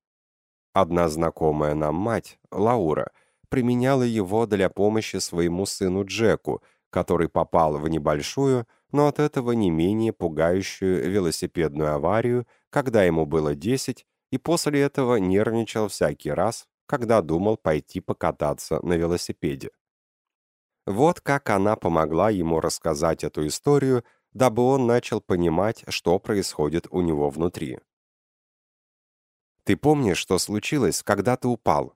Одна знакомая нам мать, Лаура, применяла его для помощи своему сыну Джеку, который попал в небольшую, но от этого не менее пугающую велосипедную аварию, когда ему было 10, и после этого нервничал всякий раз, когда думал пойти покататься на велосипеде. Вот как она помогла ему рассказать эту историю, дабы он начал понимать, что происходит у него внутри. «Ты помнишь, что случилось, когда ты упал?»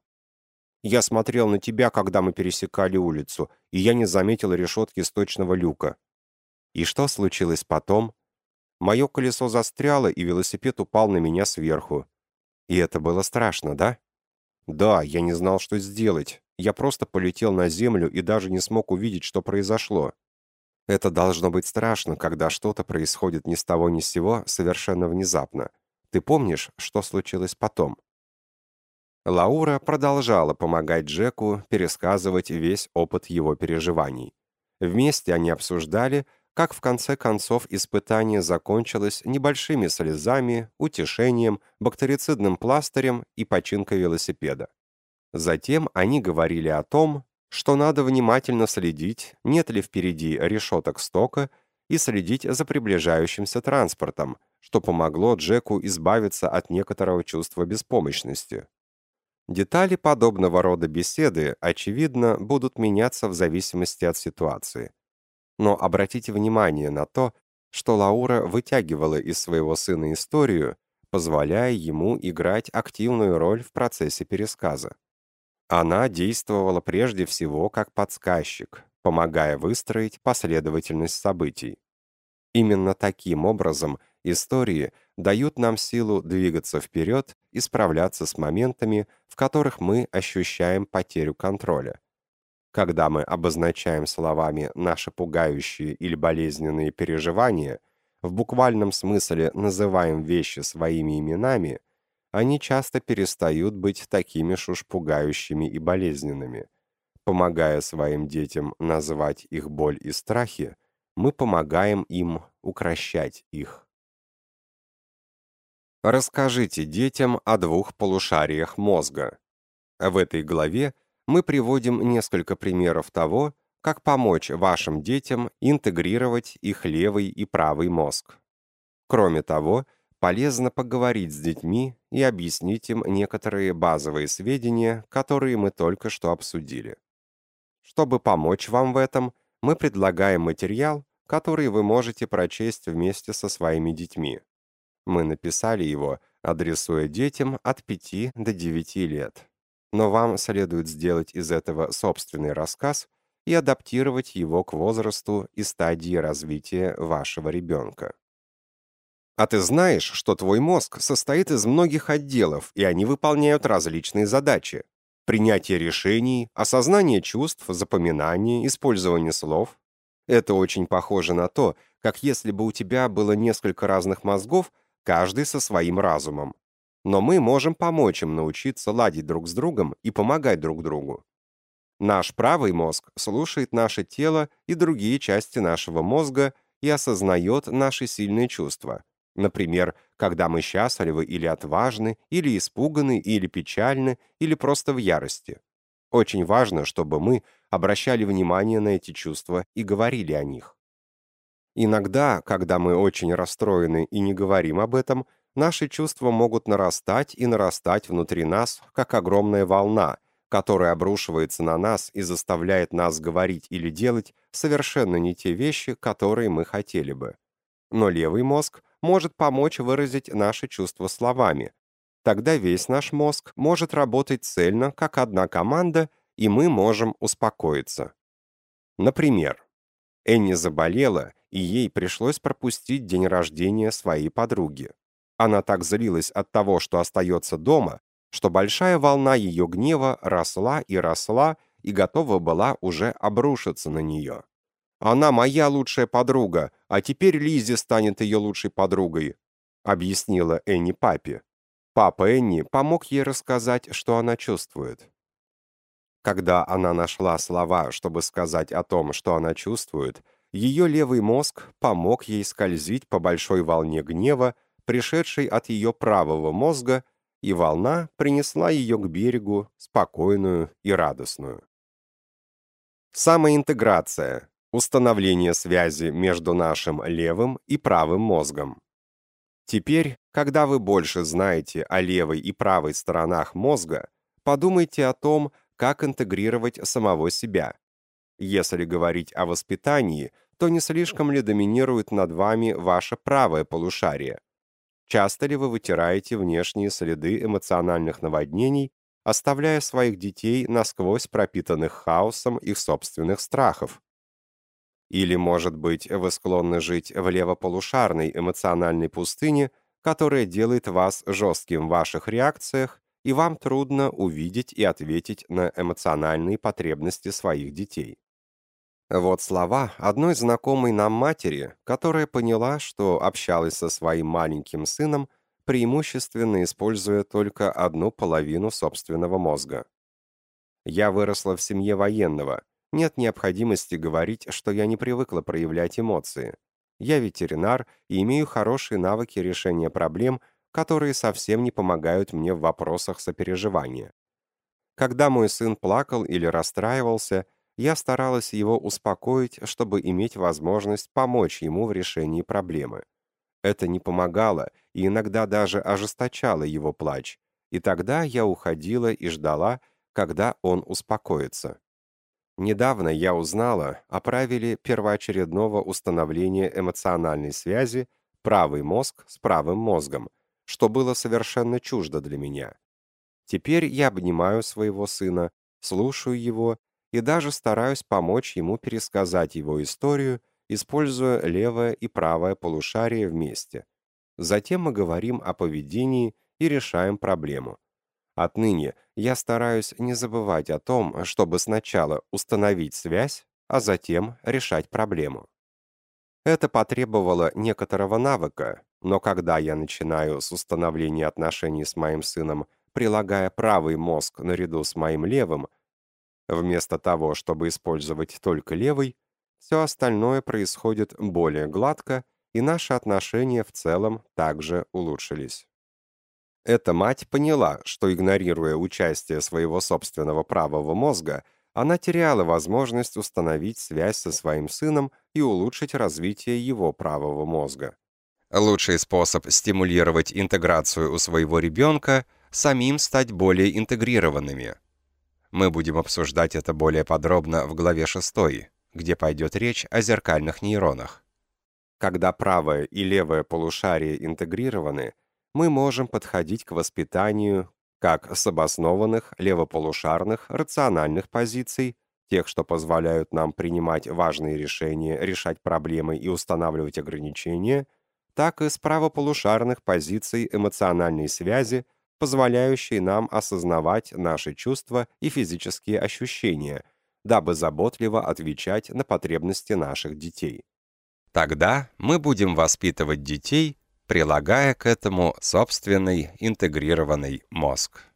«Я смотрел на тебя, когда мы пересекали улицу, и я не заметил решетки сточного люка». «И что случилось потом?» «Мое колесо застряло, и велосипед упал на меня сверху. И это было страшно, да? Да, я не знал, что сделать. Я просто полетел на землю и даже не смог увидеть, что произошло. Это должно быть страшно, когда что-то происходит ни с того ни с сего, совершенно внезапно. Ты помнишь, что случилось потом? Лаура продолжала помогать Джеку пересказывать весь опыт его переживаний. Вместе они обсуждали, как в конце концов испытание закончилось небольшими слезами, утешением, бактерицидным пластырем и починкой велосипеда. Затем они говорили о том, что надо внимательно следить, нет ли впереди решеток стока, и следить за приближающимся транспортом, что помогло Джеку избавиться от некоторого чувства беспомощности. Детали подобного рода беседы, очевидно, будут меняться в зависимости от ситуации. Но обратите внимание на то, что Лаура вытягивала из своего сына историю, позволяя ему играть активную роль в процессе пересказа. Она действовала прежде всего как подсказчик, помогая выстроить последовательность событий. Именно таким образом истории дают нам силу двигаться вперед и справляться с моментами, в которых мы ощущаем потерю контроля. Когда мы обозначаем словами наши пугающие или болезненные переживания, в буквальном смысле называем вещи своими именами, они часто перестают быть такими ж уж пугающими и болезненными. Помогая своим детям назвать их боль и страхи, мы помогаем им укращать их. Расскажите детям о двух полушариях мозга. В этой главе мы приводим несколько примеров того, как помочь вашим детям интегрировать их левый и правый мозг. Кроме того, полезно поговорить с детьми и объяснить им некоторые базовые сведения, которые мы только что обсудили. Чтобы помочь вам в этом, мы предлагаем материал, который вы можете прочесть вместе со своими детьми. Мы написали его, адресуя детям от 5 до 9 лет но вам следует сделать из этого собственный рассказ и адаптировать его к возрасту и стадии развития вашего ребенка. А ты знаешь, что твой мозг состоит из многих отделов, и они выполняют различные задачи. Принятие решений, осознание чувств, запоминание, использование слов. Это очень похоже на то, как если бы у тебя было несколько разных мозгов, каждый со своим разумом но мы можем помочь им научиться ладить друг с другом и помогать друг другу. Наш правый мозг слушает наше тело и другие части нашего мозга и осознает наши сильные чувства. Например, когда мы счастливы или отважны, или испуганы, или печальны, или просто в ярости. Очень важно, чтобы мы обращали внимание на эти чувства и говорили о них. Иногда, когда мы очень расстроены и не говорим об этом, наши чувства могут нарастать и нарастать внутри нас, как огромная волна, которая обрушивается на нас и заставляет нас говорить или делать совершенно не те вещи, которые мы хотели бы. Но левый мозг может помочь выразить наши чувства словами. Тогда весь наш мозг может работать цельно, как одна команда, и мы можем успокоиться. Например, Энни заболела, и ей пришлось пропустить день рождения своей подруги. Она так злилась от того, что остается дома, что большая волна ее гнева росла и росла и готова была уже обрушиться на нее. Она моя лучшая подруга, а теперь Лизи станет ее лучшей подругой», объяснила Энни папе. Папа Энни помог ей рассказать, что она чувствует. Когда она нашла слова, чтобы сказать о том, что она чувствует, ее левый мозг помог ей скользить по большой волне гнева, пришедшей от ее правого мозга, и волна принесла ее к берегу, спокойную и радостную. Самоинтеграция – установление связи между нашим левым и правым мозгом. Теперь, когда вы больше знаете о левой и правой сторонах мозга, подумайте о том, как интегрировать самого себя. Если говорить о воспитании, то не слишком ли доминирует над вами ваше правое полушарие? Часто ли вы вытираете внешние следы эмоциональных наводнений, оставляя своих детей насквозь пропитанных хаосом их собственных страхов? Или, может быть, вы склонны жить в левополушарной эмоциональной пустыне, которая делает вас жестким в ваших реакциях, и вам трудно увидеть и ответить на эмоциональные потребности своих детей. Вот слова одной знакомой нам матери, которая поняла, что общалась со своим маленьким сыном, преимущественно используя только одну половину собственного мозга. «Я выросла в семье военного, нет необходимости говорить, что я не привыкла проявлять эмоции. Я ветеринар и имею хорошие навыки решения проблем, которые совсем не помогают мне в вопросах сопереживания. Когда мой сын плакал или расстраивался, я старалась его успокоить, чтобы иметь возможность помочь ему в решении проблемы. Это не помогало и иногда даже ожесточало его плач, и тогда я уходила и ждала, когда он успокоится. Недавно я узнала о правиле первоочередного установления эмоциональной связи правый мозг с правым мозгом, что было совершенно чуждо для меня. Теперь я обнимаю своего сына, слушаю его и даже стараюсь помочь ему пересказать его историю, используя левое и правое полушарие вместе. Затем мы говорим о поведении и решаем проблему. Отныне я стараюсь не забывать о том, чтобы сначала установить связь, а затем решать проблему. Это потребовало некоторого навыка, но когда я начинаю с установления отношений с моим сыном, прилагая правый мозг наряду с моим левым, вместо того, чтобы использовать только левый, все остальное происходит более гладко, и наши отношения в целом также улучшились. Эта мать поняла, что, игнорируя участие своего собственного правого мозга, она теряла возможность установить связь со своим сыном и улучшить развитие его правого мозга. Лучший способ стимулировать интеграцию у своего ребенка – самим стать более интегрированными. Мы будем обсуждать это более подробно в главе 6, где пойдет речь о зеркальных нейронах. Когда правое и левое полушарие интегрированы – мы можем подходить к воспитанию как с обоснованных левополушарных рациональных позиций, тех, что позволяют нам принимать важные решения, решать проблемы и устанавливать ограничения, так и с правополушарных позиций эмоциональной связи, позволяющей нам осознавать наши чувства и физические ощущения, дабы заботливо отвечать на потребности наших детей. Тогда мы будем воспитывать детей прилагая к этому собственный интегрированный мозг.